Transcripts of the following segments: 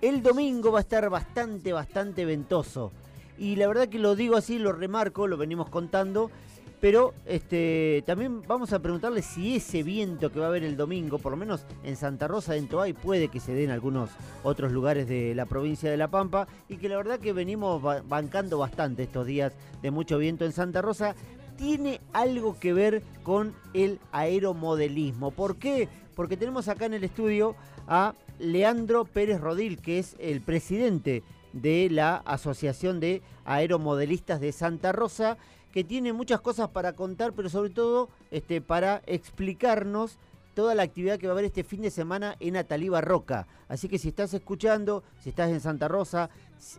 El domingo va a estar bastante, bastante ventoso. Y la verdad que lo digo así, lo remarco, lo venimos contando. Pero este, también vamos a preguntarle si ese viento que va a haber el domingo, por lo menos en Santa Rosa de Entoay, puede que se dé en algunos otros lugares de la provincia de La Pampa. Y que la verdad que venimos bancando bastante estos días de mucho viento en Santa Rosa. Tiene algo que ver con el aeromodelismo. ¿Por qué? Porque tenemos acá en el estudio a Leandro Pérez Rodil, que es el presidente de la Asociación de Aeromodelistas de Santa Rosa, que tiene muchas cosas para contar, pero sobre todo este, para explicarnos toda la actividad que va a haber este fin de semana en Ataliba Roca. Así que si estás escuchando, si estás en Santa Rosa,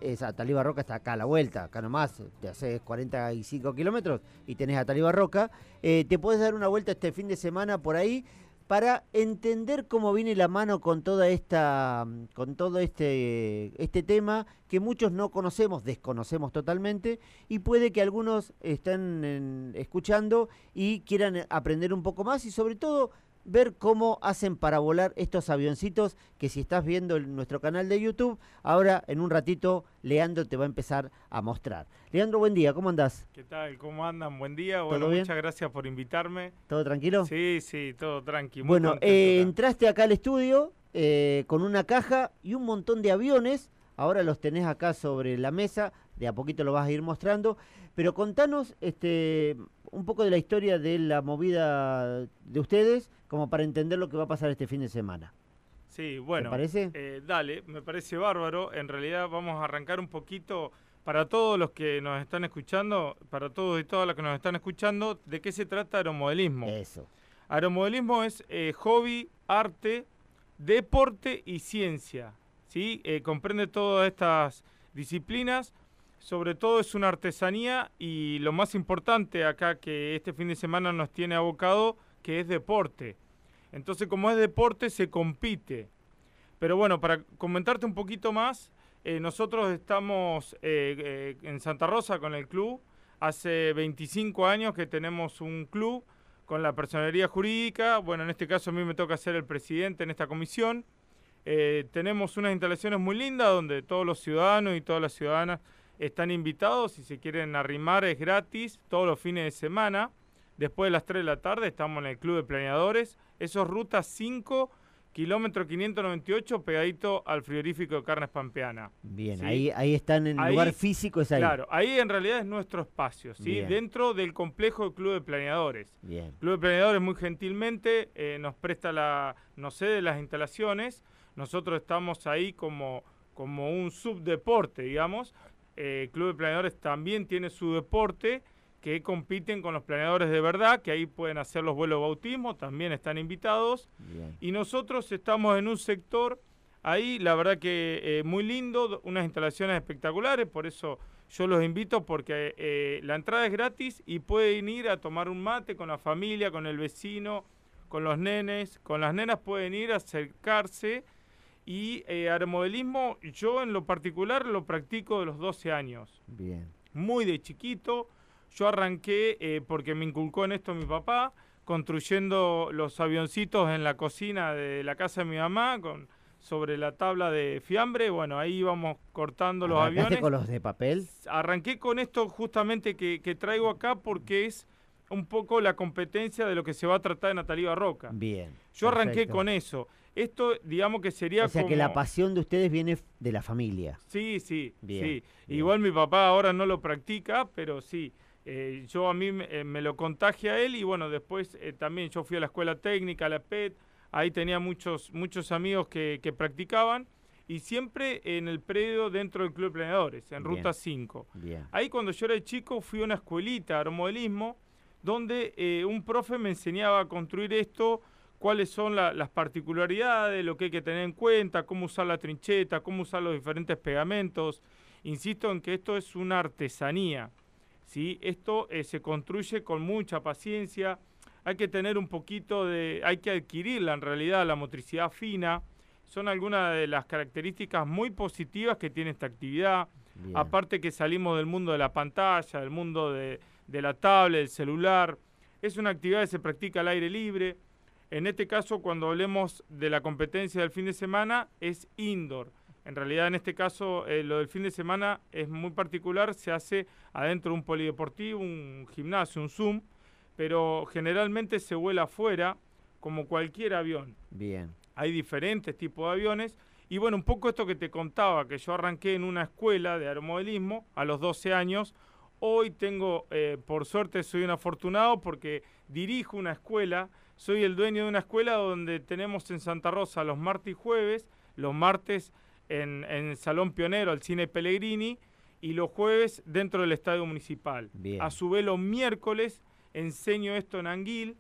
es, Ataliba Roca está acá a la vuelta, acá nomás, te haces 45 kilómetros y tenés Ataliba Roca, eh, te puedes dar una vuelta este fin de semana por ahí para entender cómo viene la mano con toda esta con todo este este tema que muchos no conocemos, desconocemos totalmente y puede que algunos estén escuchando y quieran aprender un poco más y sobre todo ver cómo hacen para volar estos avioncitos que si estás viendo en nuestro canal de YouTube, ahora en un ratito Leandro te va a empezar a mostrar. Leandro, buen día, ¿cómo andás? ¿Qué tal? ¿Cómo andan? Buen día. Bueno, muchas gracias por invitarme. ¿Todo tranquilo? Sí, sí, todo tranquilo. Bueno, eh, entraste acá al estudio eh, con una caja y un montón de aviones. Ahora los tenés acá sobre la mesa, de a poquito lo vas a ir mostrando. Pero contanos este, un poco de la historia de la movida de ustedes, como para entender lo que va a pasar este fin de semana. Sí, bueno. ¿Te parece? Eh, dale, me parece bárbaro. En realidad vamos a arrancar un poquito para todos los que nos están escuchando, para todos y todas las que nos están escuchando, ¿de qué se trata aeromodelismo? Eso. Aeromodelismo es eh, hobby, arte, deporte y ciencia. ¿sí? Eh, comprende todas estas disciplinas sobre todo es una artesanía y lo más importante acá que este fin de semana nos tiene abocado, que es deporte. Entonces, como es deporte, se compite. Pero bueno, para comentarte un poquito más, eh, nosotros estamos eh, eh, en Santa Rosa con el club. Hace 25 años que tenemos un club con la personería jurídica. Bueno, en este caso a mí me toca ser el presidente en esta comisión. tenemos unas instalaciones muy lindas donde todos los ciudadanos y todas las ciudadanas están invitados, si se quieren arrimar es gratis todos los fines de semana. Después de las 3 de la tarde estamos en el Club de Planeadores. Eso es ruta 5, kilómetro 598, pegadito al frigorífico de carnes pampeana. Bien, ahí, ahí están en el lugar físico, es ahí. Claro, ahí en realidad es nuestro espacio, ¿sí? Dentro del complejo del Club de Planeadores. Bien. Club de Planeadores muy gentilmente eh, nos presta la, no sé, de las instalaciones. Nosotros estamos ahí como, como un subdeporte, digamos, eh, Club de Planeadores también tiene su deporte que compiten con los planeadores de verdad, que ahí pueden hacer los vuelos de bautismo, también están invitados. Y nosotros estamos en un sector ahí, la verdad que eh, muy lindo, unas instalaciones espectaculares, por eso yo los invito porque eh, la entrada es gratis y pueden ir a tomar un mate con la familia, con el vecino, con los nenes, con las nenas pueden ir a acercarse y eh, aeromodelismo, yo en lo particular lo practico de los 12 años. Bien. Muy de chiquito. Yo arranqué eh, porque me inculcó en esto mi papá, construyendo los avioncitos en la cocina de la casa de mi mamá, con sobre la tabla de fiambre. Bueno, ahí íbamos cortando los aviones. con los de papel? Arranqué con esto justamente que, traigo acá porque es un poco la competencia de lo que se va a tratar en Natalia Roca. Bien. Yo arranqué con eso. Esto, digamos que sería. O sea, que la pasión de ustedes viene de la familia. Sí, sí. sí. Igual mi papá ahora no lo practica, pero sí. Eh, yo a mí eh, me, lo contagia a él y bueno, después eh, también yo fui a la escuela técnica, a la PET, ahí tenía muchos, muchos amigos que, practicaban y siempre en el predio dentro del Club de Planeadores, en Ruta 5. Ahí cuando yo era chico fui a una escuelita de aeromodelismo donde un profe me enseñaba a construir esto cuáles son las particularidades, lo que hay que tener en cuenta, cómo usar la trincheta, cómo usar los diferentes pegamentos. Insisto en que esto es una artesanía. ¿sí? Esto eh, se construye con mucha paciencia. Hay que tener un poquito de, hay que adquirirla en realidad, la motricidad fina. Son algunas de las características muy positivas que tiene esta actividad. Aparte que salimos del mundo de la pantalla, del mundo de, de la tablet, del celular. Es una actividad que se practica al aire libre en este caso, cuando hablemos de la competencia del fin de semana, es indoor. En realidad, en este caso, eh, lo del fin de semana es muy particular, se hace adentro de un polideportivo, un gimnasio, un Zoom, pero generalmente se vuela afuera, como cualquier avión. Bien. Hay diferentes tipos de aviones. Y bueno, un poco esto que te contaba, que yo arranqué en una escuela de aeromodelismo a los 12 años. Hoy tengo, eh, por suerte, soy un afortunado porque dirijo una escuela, soy el dueño de una escuela donde tenemos en Santa Rosa los martes y jueves, los martes en, el Salón Pionero, al Cine Pellegrini, y los jueves dentro del Estadio Municipal. A su vez los miércoles enseño esto en Anguil,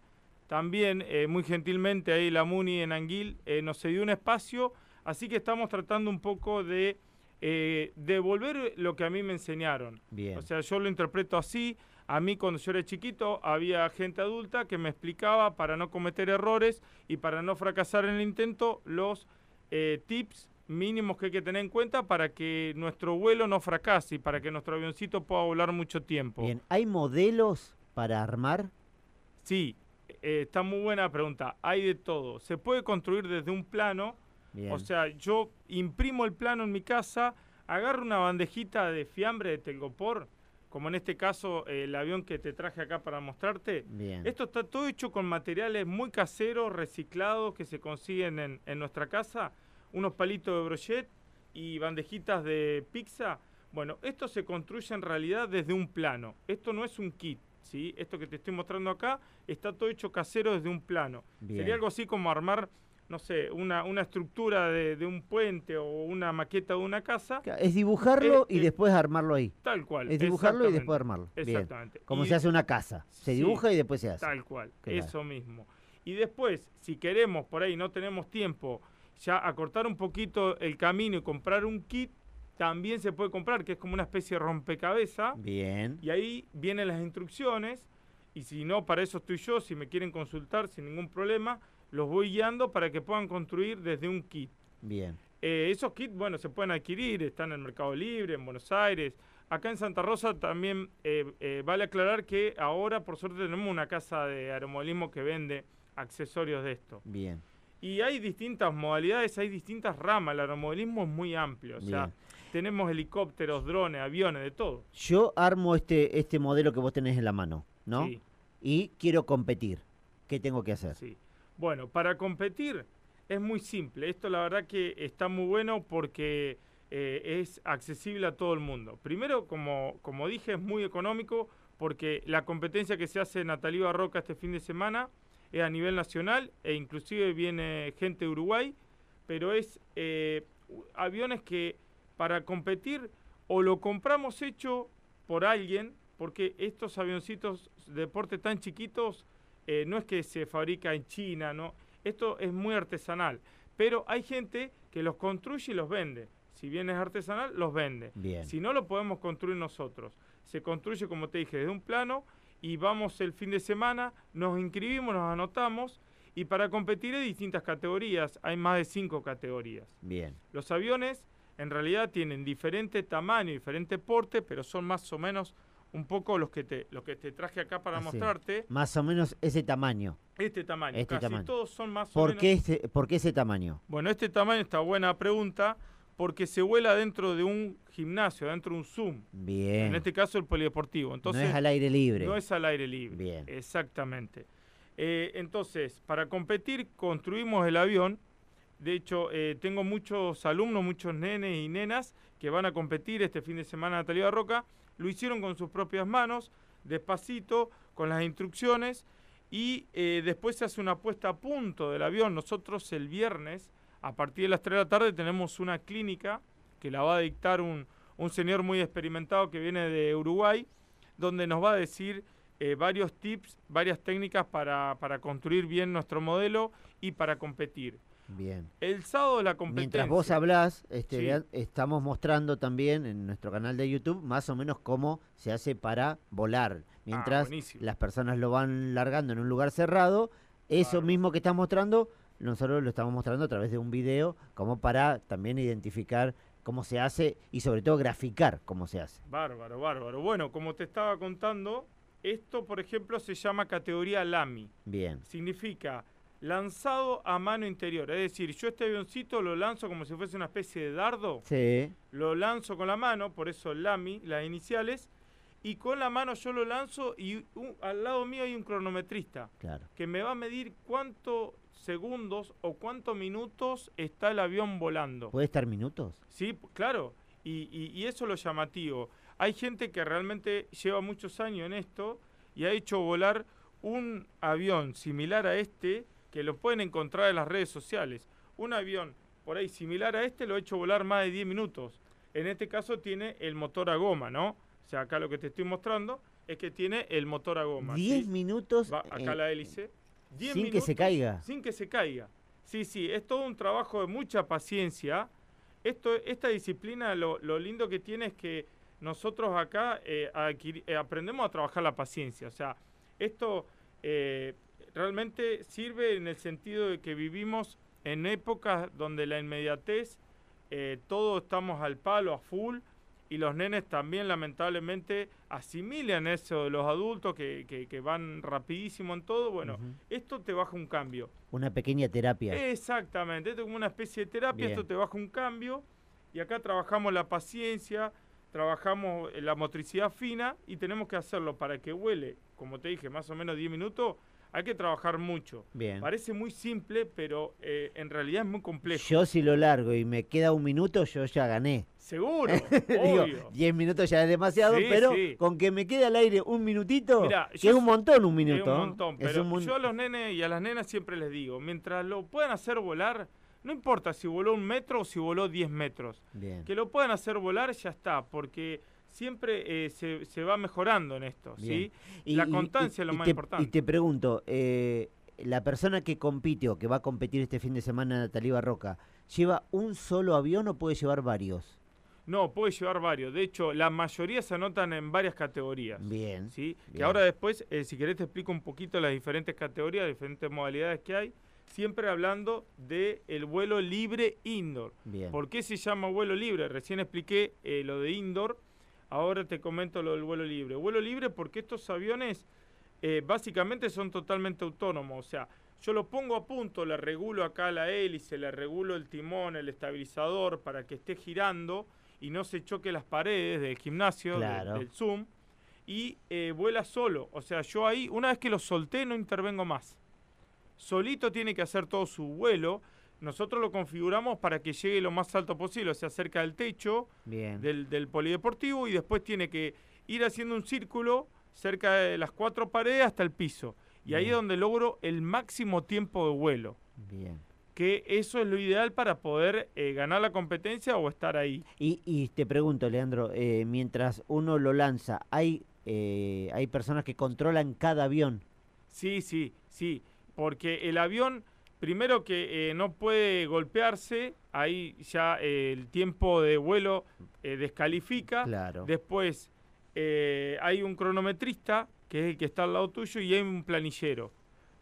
también eh, muy gentilmente ahí la MUNI en Anguil eh, nos cedió un espacio, así que estamos tratando un poco de eh, devolver lo que a mí me enseñaron. O sea, yo lo interpreto así. A mí cuando yo era chiquito había gente adulta que me explicaba para no cometer errores y para no fracasar en el intento los tips mínimos que hay que tener en cuenta para que nuestro vuelo no fracase y para que nuestro avioncito pueda volar mucho tiempo. Bien, ¿hay modelos para armar? Sí, eh, está muy buena pregunta. Hay de todo. Se puede construir desde un plano. O sea, yo imprimo el plano en mi casa, agarro una bandejita de fiambre de telgopor, como en este caso el avión que te traje acá para mostrarte. Esto está todo hecho con materiales muy caseros, reciclados, que se consiguen en, en nuestra casa. Unos palitos de brochet y bandejitas de pizza. Bueno, esto se construye en realidad desde un plano. Esto no es un kit. ¿sí? Esto que te estoy mostrando acá está todo hecho casero desde un plano. Sería algo así como armar, no sé, una, una estructura de, un puente o una maqueta de una casa. Es dibujarlo y después armarlo ahí. Tal cual. Es dibujarlo y después armarlo. Exactamente. Como se hace una casa. Se dibuja y después se hace. Tal cual. Eso mismo. Y después, si queremos, por ahí no tenemos tiempo, ya acortar un poquito el camino y comprar un kit, también se puede comprar, que es como una especie de rompecabezas. Bien. Y ahí vienen las instrucciones. Y si no, para eso estoy yo. Si me quieren consultar sin ningún problema, los voy guiando para que puedan construir desde un kit. Bien. Eh, esos kits, bueno, se pueden adquirir, están en el Mercado Libre, en Buenos Aires. Acá en Santa Rosa también eh, eh, vale aclarar que ahora, por suerte, tenemos una casa de aeromodelismo que vende accesorios de esto. Bien. Y hay distintas modalidades, hay distintas ramas. El aeromodelismo es muy amplio. O sea, tenemos helicópteros, drones, aviones, de todo. Yo armo este, este modelo que vos tenés en la mano, ¿no? Sí. Y quiero competir. ¿Qué tengo que hacer? Sí. Bueno, para competir es muy simple. Esto la verdad que está muy bueno porque eh, es accesible a todo el mundo. Primero, como, como dije, es muy económico porque la competencia que se hace en Natalí Barroca este fin de semana es a nivel nacional e inclusive viene gente de Uruguay, pero es eh, aviones que para competir o lo compramos hecho por alguien, porque estos avioncitos de deporte tan chiquitos eh, no es que se fabrica en China, no, esto es muy artesanal, pero hay gente que los construye y los vende. Si bien es artesanal, los vende. Si no, lo podemos construir nosotros. Se construye, como te dije, desde un plano y vamos el fin de semana, nos inscribimos, nos anotamos y para competir hay distintas categorías, hay más de cinco categorías. Bien. Los aviones en realidad tienen diferente tamaño, diferente porte, pero son más o menos un poco los que te, los que te traje acá para mostrarte. Más o menos ese tamaño. Este tamaño, este casi todos son más o menos. Qué ¿Por qué ese tamaño? Bueno, este tamaño está buena pregunta, porque se vuela dentro de un gimnasio, dentro de un Zoom. Bien. En este caso el polideportivo. Entonces, no es al aire libre. No es al aire libre. Bien. Exactamente. Eh, entonces, para competir, construimos el avión de hecho, eh, tengo muchos alumnos, muchos nenes y nenas que van a competir este fin de semana en Natalia Roca. Lo hicieron con sus propias manos, despacito, con las instrucciones, y eh, después se hace una puesta a punto del avión. Nosotros el viernes, a partir de las 3 de la tarde, tenemos una clínica que la va a dictar un, señor muy experimentado que viene de Uruguay, donde nos va a decir eh, varios tips, varias técnicas para, para construir bien nuestro modelo y para competir. Bien. El sábado la competencia. Mientras vos hablás, este, estamos mostrando también en nuestro canal de YouTube más o menos cómo se hace para volar. Mientras ah, las personas lo van largando en un lugar cerrado, eso mismo que estás mostrando, nosotros lo estamos mostrando a través de un video, como para también identificar cómo se hace y sobre todo graficar cómo se hace. Bárbaro, bárbaro. Bueno, como te estaba contando, esto, por ejemplo, se llama categoría LAMI. Bien. Significa lanzado a mano interior. Es decir, yo este avioncito lo lanzo como si fuese una especie de dardo. Sí. Lo lanzo con la mano, por eso LAMI, las iniciales. Y con la mano yo lo lanzo y al lado mío hay un cronometrista. Claro. Que me va a medir cuántos segundos o cuántos minutos está el avión volando. ¿Puede estar minutos? Sí, claro. Y, y eso es lo llamativo. Hay gente que realmente lleva muchos años en esto y ha hecho volar un avión similar a este que lo pueden encontrar en las redes sociales. Un avión por ahí similar a este lo ha hecho volar más de 10 minutos. En este caso tiene el motor a goma, ¿no? O sea, acá lo que te estoy mostrando es que tiene el motor a goma. 10 minutos. Va acá la hélice. sin que se caiga. Sin que se caiga. Sí, sí, es todo un trabajo de mucha paciencia. Esto, esta disciplina, lo, lindo que tiene es que nosotros acá eh, eh, aprendemos a trabajar la paciencia. O sea, esto eh, realmente sirve en el sentido de que vivimos en épocas donde la inmediatez, eh, todos estamos al palo, a full, y los nenes también lamentablemente asimilan eso de los adultos que, que, van rapidísimo en todo. Bueno, esto te baja un cambio. Una pequeña terapia. Exactamente, esto es como una especie de terapia, esto te baja un cambio y acá trabajamos la paciencia, trabajamos la motricidad fina y tenemos que hacerlo para que huele, como te dije, más o menos 10 minutos hay que trabajar mucho. Bien. Parece muy simple, pero eh, en realidad es muy complejo. Yo si lo largo y me queda un minuto, yo ya gané. Seguro, Digo, 10 minutos ya es demasiado, pero con que me quede al aire un minutito, que es un montón un minuto. Es un montón, pero yo a los nenes y a las nenas siempre les digo, mientras lo puedan hacer volar, no importa si voló un metro o si voló 10 metros. Bien. Que lo puedan hacer volar, ya está, porque siempre eh, se, se, va mejorando en esto, ¿sí? Y, la constancia es lo más importante. Y te pregunto, eh, la persona que compite o que va a competir este fin de semana en Taliba Roca, ¿lleva un solo avión o puede llevar varios? No, puede llevar varios. De hecho, la mayoría se anotan en varias categorías. Bien. ¿sí? Que ahora después, eh, si querés, te explico un poquito las diferentes categorías, diferentes modalidades que hay. Siempre hablando del el vuelo libre indoor. Bien. ¿Por qué se llama vuelo libre? Recién expliqué lo de indoor Ahora te comento lo del vuelo libre. Vuelo libre porque estos aviones eh, básicamente son totalmente autónomos. O sea, yo lo pongo a punto, le regulo acá la hélice, le regulo el timón, el estabilizador para que esté girando y no se choque las paredes del gimnasio, del Zoom, y eh, vuela solo. O sea, yo ahí, una vez que lo solté, no intervengo más. Solito tiene que hacer todo su vuelo nosotros lo configuramos para que llegue lo más alto posible, o sea, cerca del techo Del, polideportivo y después tiene que ir haciendo un círculo cerca de las cuatro paredes hasta el piso. Y ahí es donde logro el máximo tiempo de vuelo. Bien. Que eso es lo ideal para poder eh, ganar la competencia o estar ahí. Y, te pregunto, Leandro, eh, mientras uno lo lanza, ¿hay, eh, ¿hay personas que controlan cada avión? Sí, sí, sí. Porque el avión primero que eh, no puede golpearse, ahí ya eh, el tiempo de vuelo eh, descalifica. Claro. Después hay un cronometrista, que es el que está al lado tuyo, y hay un planillero.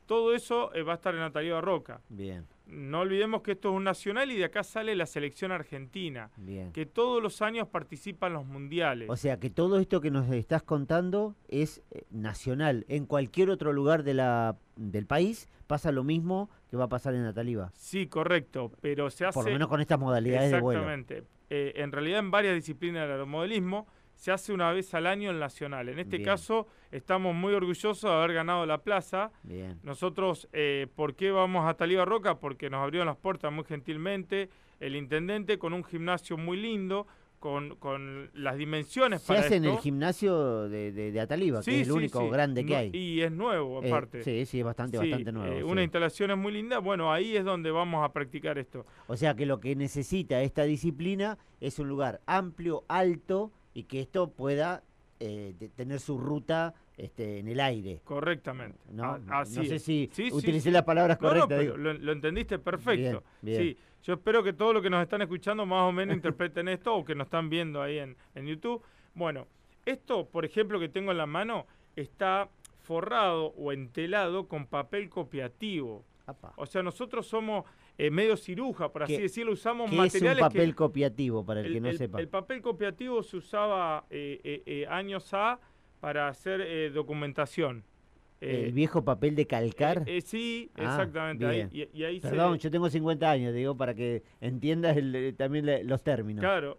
Todo eso va a estar en Natalia Roca. Bien. No olvidemos que esto es un nacional y de acá sale la selección argentina, Bien. que todos los años participan los mundiales. O sea que todo esto que nos estás contando es nacional. En cualquier otro lugar de la, del país pasa lo mismo que va a pasar en Nataliba. Sí, correcto, pero se hace... Por lo menos con estas modalidades de vuelo. Exactamente. Eh, en realidad en varias disciplinas del aeromodelismo se hace una vez al año en Nacional. En este caso estamos muy orgullosos de haber ganado la plaza. Bien. Nosotros, eh, ¿por qué vamos a Taliba Roca? Porque nos abrieron las puertas muy gentilmente el intendente con un gimnasio muy lindo, con, con las dimensiones Se hace en el gimnasio de, de, Ataliba, que es el único grande que hay. Y es nuevo, eh, aparte. sí, sí, es bastante, bastante nuevo. Eh, una instalación es muy linda. Bueno, ahí es donde vamos a practicar esto. O sea que lo que necesita esta disciplina es un lugar amplio, alto y que esto pueda eh, tener su ruta este, en el aire. Correctamente. No, no sé si utilicé las palabras correctas. lo, entendiste perfecto. Sí, yo espero que todos los que nos están escuchando más o menos interpreten esto o que nos están viendo ahí en, YouTube. Bueno, esto, por ejemplo, que tengo en la mano, está forrado o entelado con papel copiativo. O sea, nosotros somos eh, medio ciruja, por así decirlo, usamos ¿qué materiales. Es un papel copiativo, para el, que no sepa. El papel copiativo se usaba eh, eh, años A para hacer documentación. ¿El viejo papel de calcar? Eh, sí, ah, exactamente. Ahí, y, ahí Perdón, yo tengo 50 años, digo, para que entiendas también los términos. Claro,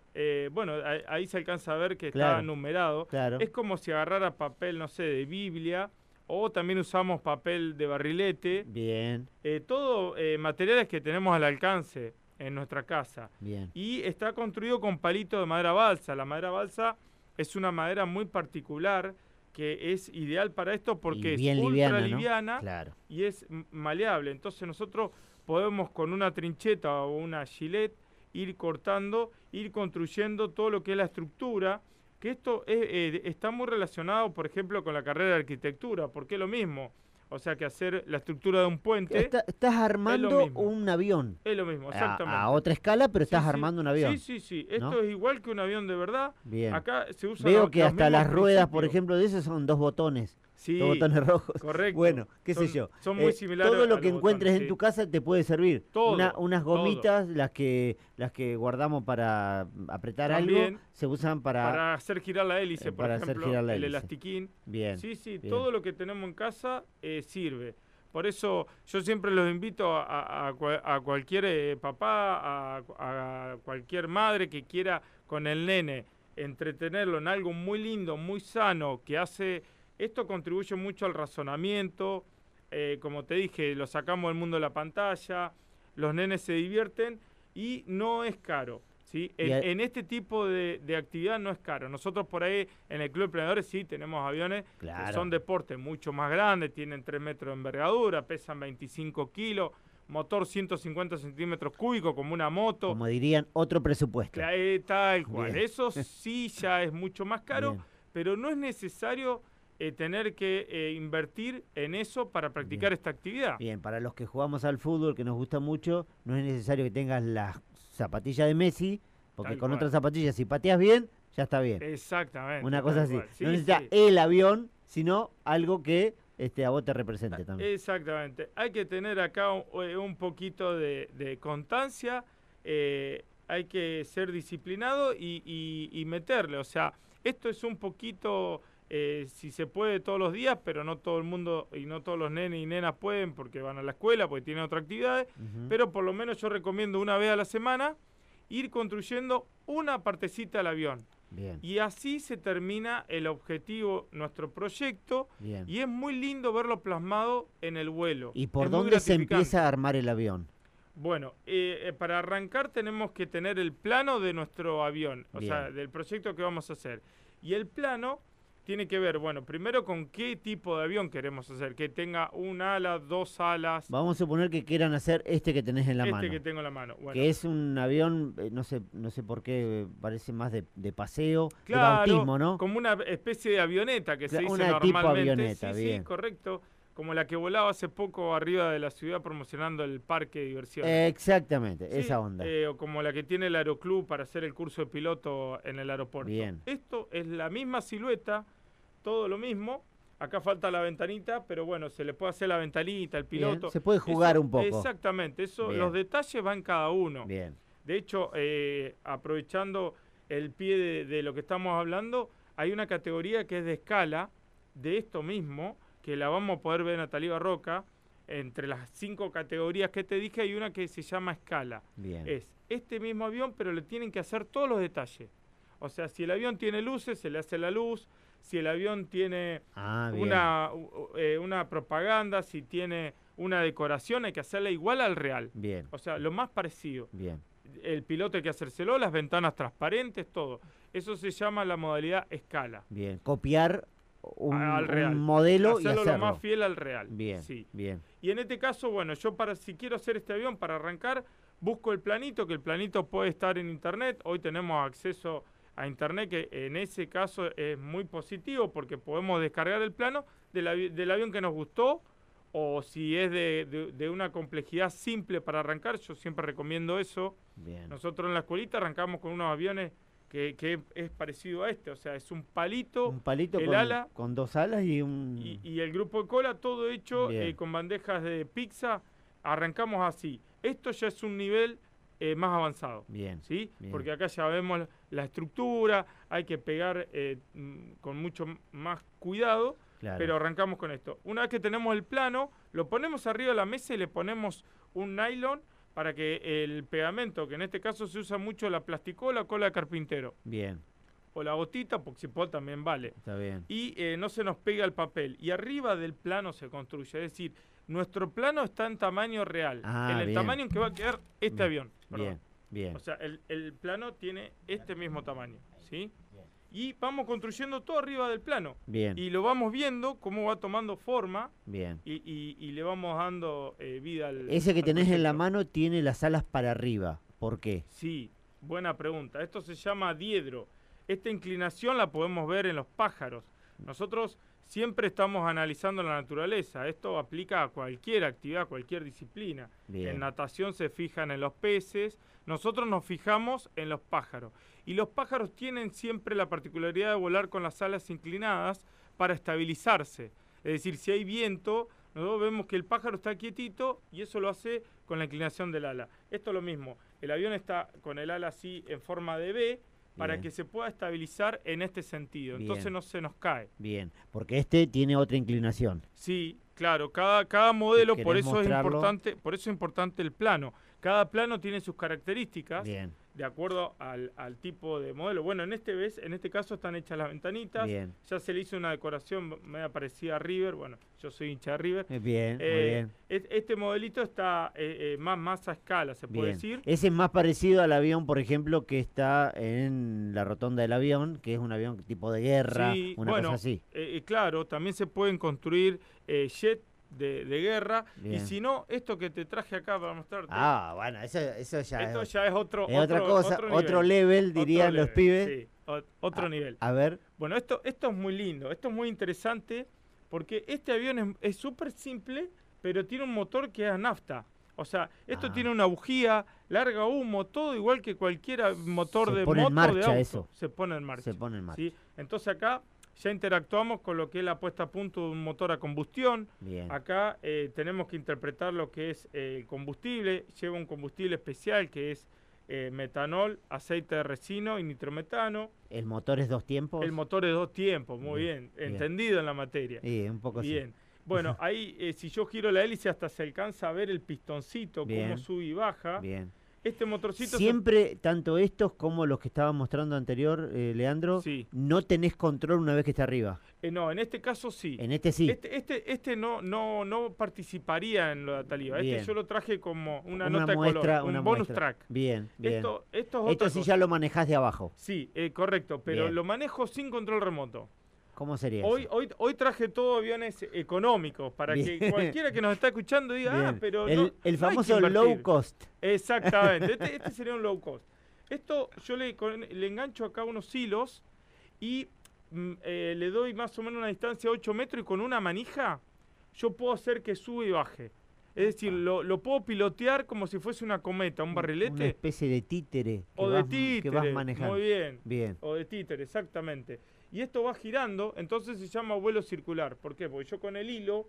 bueno, ahí, se alcanza a ver que está numerado. Claro. Es como si agarrara papel, no sé, de Biblia, o también usamos papel de barrilete. Bien. todo materiales que tenemos al alcance en nuestra casa. Bien. Y está construido con palito de madera balsa. La madera balsa es una madera muy particular que es ideal para esto porque es ultra liviana, y es maleable. Entonces nosotros podemos con una trincheta o una gilet ir cortando, ir construyendo todo lo que es la estructura, que esto eh, está muy relacionado, por ejemplo, con la carrera de arquitectura, porque es lo mismo. O sea que hacer la estructura de un puente. estás armando un avión. Es lo mismo, exactamente. A, otra escala, pero estás armando un avión. Sí, sí, sí. Esto es igual que un avión de verdad. Bien. Acá se usa. Veo que hasta las ruedas, por ejemplo, de esos son dos botones. Sí, botones rojos. Correcto. Bueno, qué sé yo. Son muy eh, similares. Todo lo que encuentres en tu casa te puede servir. Todo, unas gomitas, las que las que guardamos para apretar algo, se usan para para hacer girar la hélice, por ejemplo, el elastiquín. Bien. Sí, sí, todo lo que tenemos en casa eh, sirve. Por eso yo siempre los invito a, a, cualquier eh, papá, a, cualquier madre que quiera con el nene entretenerlo en algo muy lindo, muy sano, que hace esto contribuye mucho al razonamiento, eh, como te dije, lo sacamos del mundo de la pantalla, los nenes se divierten y no es caro. ¿sí? En, este tipo de, actividad no es caro. Nosotros por ahí en el Club de Emprendedores sí tenemos aviones que son deportes mucho más grandes, tienen 3 metros de envergadura, pesan 25 kilos, motor 150 centímetros cúbicos como una moto. Como dirían, otro presupuesto. tal cual. Eso sí ya es mucho más caro, pero no es necesario eh, tener que eh, invertir en eso para practicar esta actividad. Bien, para los que jugamos al fútbol, que nos gusta mucho, no es necesario que tengas las zapatillas de Messi, porque con otras zapatillas, si pateas bien, ya está bien. Exactamente. Una cosa así. no necesitas el avión, sino algo que este, a vos te represente también. Exactamente. Hay que tener acá un, eh, poquito de, constancia, hay que ser disciplinado y, y meterle. O sea, esto es un poquito eh, si se puede todos los días, pero no todo el mundo y no todos los nenes y nenas pueden porque van a la escuela, porque tienen otras actividades, pero por lo menos yo recomiendo una vez a la semana ir construyendo una partecita del avión. Y así se termina el objetivo, nuestro proyecto, y es muy lindo verlo plasmado en el vuelo. ¿Y por dónde se empieza a armar el avión? Bueno, eh, eh, para arrancar tenemos que tener el plano de nuestro avión, o sea, del proyecto que vamos a hacer. Y el plano tiene que ver, bueno, primero con qué tipo de avión queremos hacer, que tenga un ala, dos alas. Vamos a suponer que quieran hacer este que tenés en la mano. Este que tengo en la mano. Que es un avión, eh, no sé, no sé por qué, parece más de, paseo, de bautismo, ¿no? Como una especie de avioneta que se dice una Tipo avioneta, sí, bien. sí, correcto. Como la que volaba hace poco arriba de la ciudad promocionando el parque de diversión. exactamente, esa onda. Eh, o como la que tiene el aeroclub para hacer el curso de piloto en el aeropuerto. Bien. Esto es la misma silueta todo lo mismo. Acá falta la ventanita, pero bueno, se le puede hacer la ventanita, el piloto. se puede jugar un poco. Exactamente, eso, los detalles van cada uno. Bien. De hecho, eh, aprovechando el pie de, lo que estamos hablando, hay una categoría que es de escala de esto mismo, que la vamos a poder ver en Natalia Barroca. Entre las cinco categorías que te dije, hay una que se llama escala. Bien. Es este mismo avión, pero le tienen que hacer todos los detalles. O sea, si el avión tiene luces, se le hace la luz, si el avión tiene ah, una, eh, una propaganda, si tiene una decoración, hay que hacerla igual al real. Bien. O sea, lo más parecido. Bien. El piloto hay que hacérselo, las ventanas transparentes, todo. Eso se llama la modalidad escala. Bien. Copiar un, al modelo y hacerlo lo más fiel al real. Bien. Sí. Bien. Y en este caso, bueno, yo para si quiero hacer este avión para arrancar, busco el planito, que el planito puede estar en internet. Hoy tenemos acceso a internet, que en ese caso es muy positivo porque podemos descargar el plano del, del avión que nos gustó o si es de, una complejidad simple para arrancar, yo siempre recomiendo eso. Nosotros en la escuelita arrancamos con unos aviones que, que, es parecido a este, o sea, es un palito, un palito el con, ala con dos alas y un y, el grupo de cola todo hecho eh, con bandejas de pizza. Arrancamos así. Esto ya es un nivel eh, más avanzado. Bien. ¿sí? Porque acá ya vemos la estructura, hay que pegar eh, mm, con mucho más cuidado, Claro. pero arrancamos con esto. Una vez que tenemos el plano, lo ponemos arriba de la mesa y le ponemos un nylon para que el pegamento, que en este caso se usa mucho la plasticola o cola de carpintero, Bien, o la gotita, Poxipol también vale, está bien. y eh, no se nos pega el papel. Y arriba del plano se construye, es decir, nuestro plano está en tamaño real, Ah, en el bien. tamaño en que va a quedar este Bien, avión. perdón. Bien, bien. O sea, el, el plano tiene este mismo tamaño, ¿sí? Y vamos construyendo todo arriba del plano. Bien, Y lo vamos viendo cómo va tomando forma bien. y, y- y le vamos dando eh, vida al. Ese que al tenés en la mano tiene las alas para arriba. ¿Por qué? Sí, buena pregunta. Esto se llama diedro. Esta inclinación la podemos ver en los pájaros. Nosotros siempre estamos analizando la naturaleza. Esto aplica a cualquier actividad, a cualquier disciplina. Bien. En natación se fijan en los peces. Nosotros nos fijamos en los pájaros. Y los pájaros tienen siempre la particularidad de volar con las alas inclinadas para estabilizarse. Es decir, si hay viento, nosotros vemos que el pájaro está quietito y eso lo hace con la inclinación del ala. Esto es lo mismo. El avión está con el ala así en forma de B para Bien. que se pueda estabilizar en este sentido. Entonces no se nos cae. Bien, porque este tiene otra inclinación. Sí, claro, cada, cada modelo, por ¿Querés eso mostrarlo? es importante, por eso es importante el plano. Cada plano tiene sus características Bien, de acuerdo al, al tipo de modelo. Bueno, en este ves, en este caso están hechas las ventanitas. bien. Ya se le hizo una decoración media parecida a River. Bueno, yo soy hincha de River. Eh, Bien, muy Eh, bien. es- Este modelito está eh, eh, más, más a escala, se puede decir. Ese es más parecido al avión, por ejemplo, que está en la rotonda del avión, que es un avión tipo de guerra, Sí, una bueno, cosa así. claro, también se pueden construir eh, jet de, de guerra. Y si no, esto que te traje acá para mostrarte. Ah, bueno, eso, eso ya esto es, ya es otro, es otra otro- cosa, otro otro, nivel. level, Otro dirían los level, pibes. sí, o- otro Ah, nivel. A ver, Bueno, esto, esto es muy lindo, esto es muy interesante porque este avión es- súper simple, pero tiene un motor que es a nafta. O sea, esto Ah. tiene una bujía, larga humo, todo igual que cualquier motor Se de pone en moto de auto. eso. Se pone en marcha. se pone en marcha. ¿sí? Entonces acá ya interactuamos con lo que es la puesta a punto de un motor a combustión. Bien, Acá eh, tenemos que interpretar lo que es eh, el combustible. Lleva un combustible especial que es eh, metanol, aceite de resino y nitrometano. el motor es dos tiempos. El motor es dos tiempos, muy Bien, bien, bien. entendido en la materia. Sí, un poco así. Bien. Bueno, ahí eh, si yo giro la hélice hasta se alcanza a ver el pistoncito, cómo sube y baja. Bien. Este motorcito... se- Siempre, tanto estos como los que estaba mostrando anterior, eh, Leandro, Sí. no tenés control una vez que está arriba. eh, no, en este caso sí. En este sí. Este, este, este no, no, no participaría en lo de Ataliba. Bien. Este yo lo traje como una, Una nota de muestra, color, un una bonus muestra. track. Bien, bien. Esto, esto es Esto sí cosa. ya lo manejás de abajo. Sí, eh, correcto, pero Bien. lo manejo sin control remoto. ¿Cómo sería Hoy, eso? hoy, hoy traje todo aviones económicos para Bien. que cualquiera que nos está escuchando diga, ah, pero el, no- el no famoso low invertir". cost. Exactamente, este, este sería un low cost. Esto yo le, con- le engancho acá unos hilos y mm, eh, le doy más o menos una distancia de 8 metros y con una manija yo puedo hacer que sube y baje. Es decir, lo, lo puedo pilotear como si fuese una cometa, un Una barrilete especie de títere que, o de que títere. vas manejando. Muy bien. Bien. O de títere, exactamente. Y esto va girando, entonces se llama vuelo circular. ¿Por qué? Porque yo con el hilo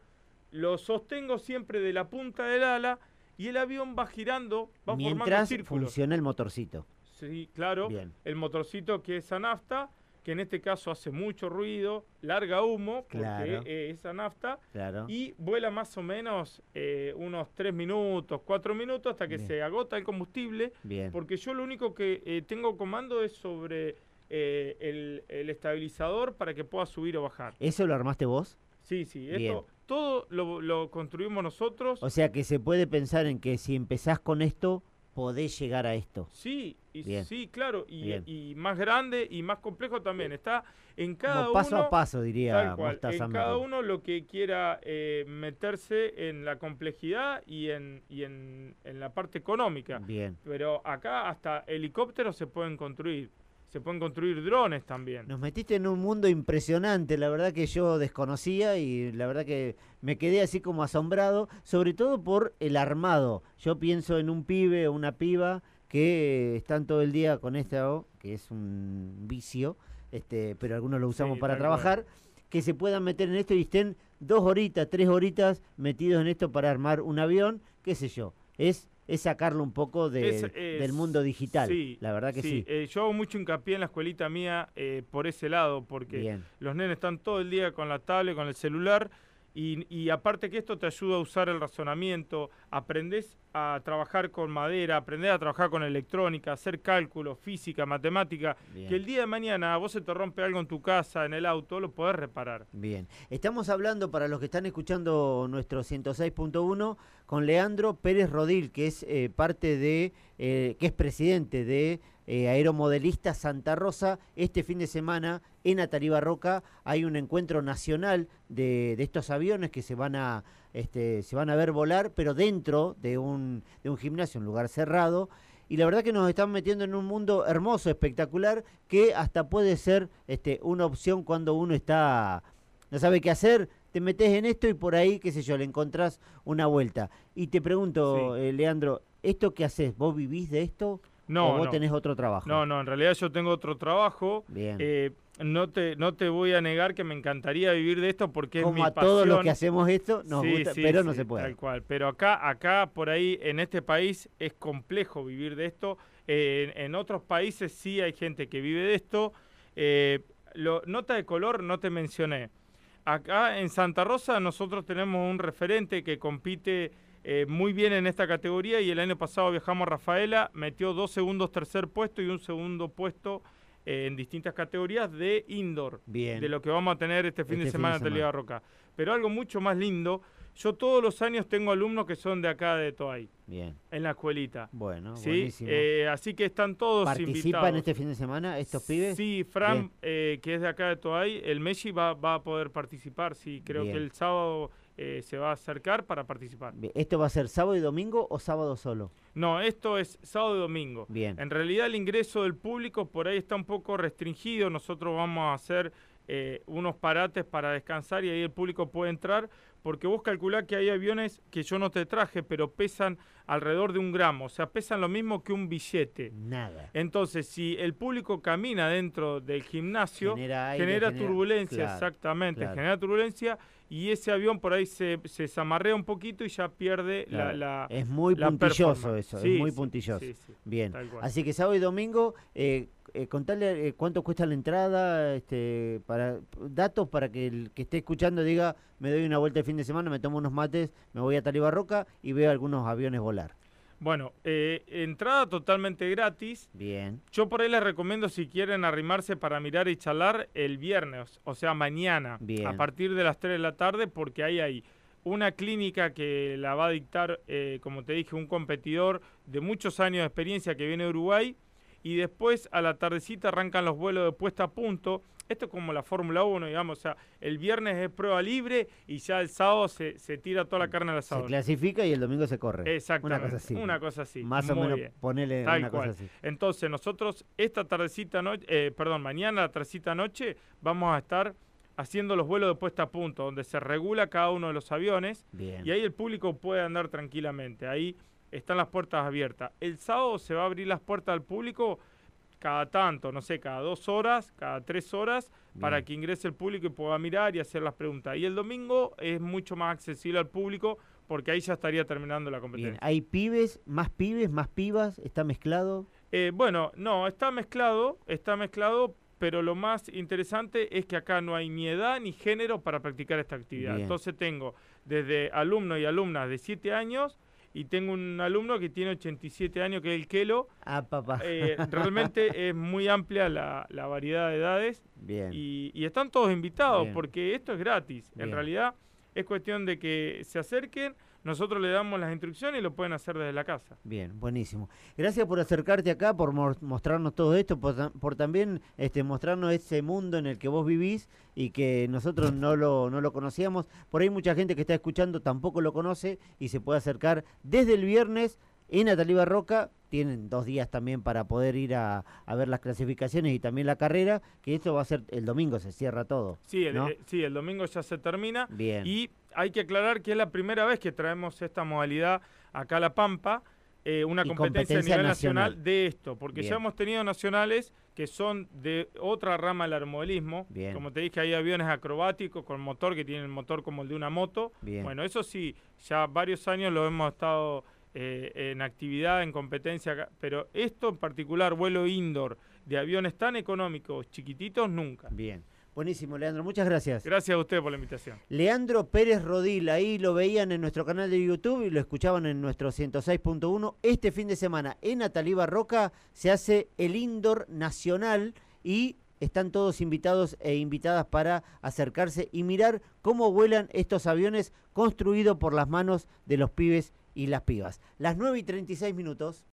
lo sostengo siempre de la punta del ala y el avión va girando, va formando Mientras círculos. funciona el motorcito. Sí, claro. Bien. El motorcito que es a nafta, que en este caso hace mucho ruido, larga humo, porque Claro. eh, es a nafta, Claro. y vuela más o menos eh, unos 3 minutos, 4 minutos hasta que Bien. se agota el combustible, Bien. porque yo lo único que eh, tengo comando es sobre eh, el, el estabilizador para que pueda subir o bajar. ¿Eso lo armaste vos? Sí, sí, Bien. esto todo lo, lo construimos nosotros. O sea que se puede pensar en que si empezás con esto, podés llegar a esto. Sí, y Bien. sí, claro, y, más grande y más complejo también. Está en cada Como paso uno, a paso, diría tal cual, en cada uno lo que quiera eh, meterse en la complejidad y en, y en, en la parte económica. Bien. Pero acá hasta helicópteros se pueden construir, se pueden construir drones también. Nos metiste en un mundo impresionante, la verdad que yo desconocía y la verdad que me quedé así como asombrado, sobre todo por el armado. Yo pienso en un pibe o una piba que están todo el día con esto, que es un vicio, este, pero algunos lo usamos Sí, para cual. trabajar, que se puedan meter en esto y estén dos horitas, tres horitas metidos en esto para armar un avión, qué sé yo. Es es sacarlo un poco de, Es- es- del mundo digital. sí, la verdad que sí. Eh, yo hago mucho hincapié en la escuelita mía eh, por ese lado, porque Bien. los nenes están todo el día con la tablet, con el celular, y, y aparte que esto te ayuda a usar el razonamiento, aprendés a trabajar con madera, aprendés a trabajar con electrónica, hacer cálculos, física, matemática, Bien. que el día de mañana a vos se te rompe algo en tu casa, en el auto, lo podés reparar. Bien, estamos hablando para los que están escuchando nuestro 106.1 con Leandro Pérez Rodil, que es eh, parte de, eh, que es presidente de eh, Aeromodelista Santa Rosa. Este fin de semana en Atariba Roca hay un encuentro nacional de, de estos aviones que se van a este, se van a ver volar, pero dentro de un, de un gimnasio, un lugar cerrado. Y la verdad que nos están metiendo en un mundo hermoso, espectacular, que hasta puede ser este, una opción cuando uno está, no sabe qué hacer, te metes en esto y por ahí, qué sé yo, le encontrás una vuelta. Y te pregunto, Sí. eh, Leandro, ¿esto qué haces? ¿Vos vivís de esto? No, ¿O vos no. tenés otro trabajo? No, no, en realidad yo tengo otro trabajo. Bien. Eh, no, te, no te voy a negar que me encantaría vivir de esto porque es mi Como a pasión. todos los que hacemos esto, nos Sí, gusta, sí, pero no se puede. Tal cual. Pero acá, acá, por ahí, en este país es complejo vivir de esto. Eh, en, en otros países sí hay gente que vive de esto. Eh, lo, nota de color no te mencioné. Acá en Santa Rosa nosotros tenemos un referente que compite eh, muy bien en esta categoría y el año pasado viajamos a Rafaela, metió dos segundos tercer puesto y un segundo puesto eh, en distintas categorías de indoor Bien. de lo que vamos a tener este fin Este de fin semana en Televa Roca. Pero algo mucho más lindo, yo todos los años tengo alumnos que son de acá de Toay, Bien. en la escuelita. Bueno, ¿sí? buenísimo. Eh, así que están todos ¿Participan invitados. este fin de semana estos pibes? Sí, Fran, eh, que es de acá de Toay, el Messi va, va a poder participar. Sí, creo Bien. que el sábado eh, se va a acercar para participar. ¿Esto va a ser sábado y domingo o sábado solo? No, esto es sábado y domingo. Bien. En realidad el ingreso del público por ahí está un poco restringido. Nosotros vamos a hacer eh, unos parates para descansar y ahí el público puede entrar porque vos calculás que hay aviones que yo no te traje, pero pesan alrededor de un gramo, o sea, pesan lo mismo que un billete. Nada. Entonces, si el público camina dentro del gimnasio, Genera aire, genera, genera- turbulencia, claro, exactamente, claro. genera turbulencia y ese avión por ahí se, se zamarrea un poquito y ya pierde la- Claro. la, es muy la puntilloso eso, Sí, es muy sí, puntilloso. sí, Bien. Así que sábado y domingo, eh, eh, contale eh, cuánto cuesta la entrada, este, para datos para que el que esté escuchando diga, me doy una vuelta el fin de semana, me tomo unos mates, me voy a Talibarroca y veo algunos aviones volar. Bueno, eh, entrada totalmente gratis. Bien. Yo por ahí les recomiendo si quieren arrimarse para mirar y charlar el viernes, o sea, mañana, Bien. a partir de las 3 de la tarde, porque ahí hay una clínica que la va a dictar, eh, como te dije, un competidor de muchos años de experiencia que viene de Uruguay, y después a la tardecita arrancan los vuelos de puesta a punto. Esto es como la Fórmula 1, digamos, o sea, el viernes es prueba libre y ya el sábado se, se tira toda la carne al Se asador. clasifica y el domingo se corre. Exactamente. Una cosa así. Una cosa así. Más o menos bien. ponele Tal una cual. cosa así. Entonces, nosotros esta tardecita noche, eh, perdón, mañana, la tardecita noche, vamos a estar haciendo los vuelos de puesta a punto, donde se regula cada uno de los aviones Bien. y ahí el público puede andar tranquilamente. Ahí están las puertas abiertas. El sábado se va a abrir las puertas al público cada tanto, no sé, cada dos horas, cada tres horas, para Bien. que ingrese el público y pueda mirar y hacer las preguntas. Y el domingo es mucho más accesible al público porque ahí ya estaría terminando la Bien. competencia. ¿Hay pibes, más pibes, más pibas? ¿Está mezclado? Eh, bueno, no, está mezclado, está mezclado, pero lo más interesante es que acá no hay ni edad ni género para practicar esta actividad. Bien. Entonces tengo desde alumnos y alumnas de 7 años y tengo un alumno que tiene 87 años, que es el Kelo. Ah, papá. Eh, realmente es muy amplia la, la variedad de edades Bien. y, y están todos invitados Bien. porque esto es gratis. Bien. En realidad es cuestión de que se acerquen, nosotros le damos las instrucciones y lo pueden hacer desde la casa. Bien, buenísimo. Gracias por acercarte acá, por mo- mostrarnos todo esto, por también este, mostrarnos ese mundo en el que vos vivís y que nosotros no lo, no lo conocíamos. Por ahí mucha gente que está escuchando tampoco lo conoce y se puede acercar desde el viernes en Ataliba Roca. Tienen dos días también para poder ir a, a ver las clasificaciones y también la carrera, que esto va a ser el domingo, se cierra todo. Sí, el, ¿no? eh, sí, el domingo ya se termina. Bien. Y hay que aclarar que es la primera vez que traemos esta modalidad acá a La Pampa, eh, una Y competencia, competencia a nivel nacional. nacional. de esto, porque Bien. ya hemos tenido nacionales que son de otra rama del aeromodelismo. Bien. Como te dije, hay aviones acrobáticos con motor que tienen el motor como el de una moto. Bien. Bueno, eso sí, ya varios años lo hemos estado eh, en actividad, en competencia, pero esto en particular, vuelo indoor de aviones tan económicos, chiquititos, nunca. Bien. Buenísimo, Leandro. Muchas gracias. Gracias a usted por la invitación. Leandro Pérez Rodil, ahí lo veían en nuestro canal de YouTube y lo escuchaban en nuestro 106.1. Este fin de semana en Ataliba Roca se hace el Indoor Nacional y están todos invitados e invitadas para acercarse y mirar cómo vuelan estos aviones construidos por las manos de los pibes y las pibas. Las 9 y 36 minutos.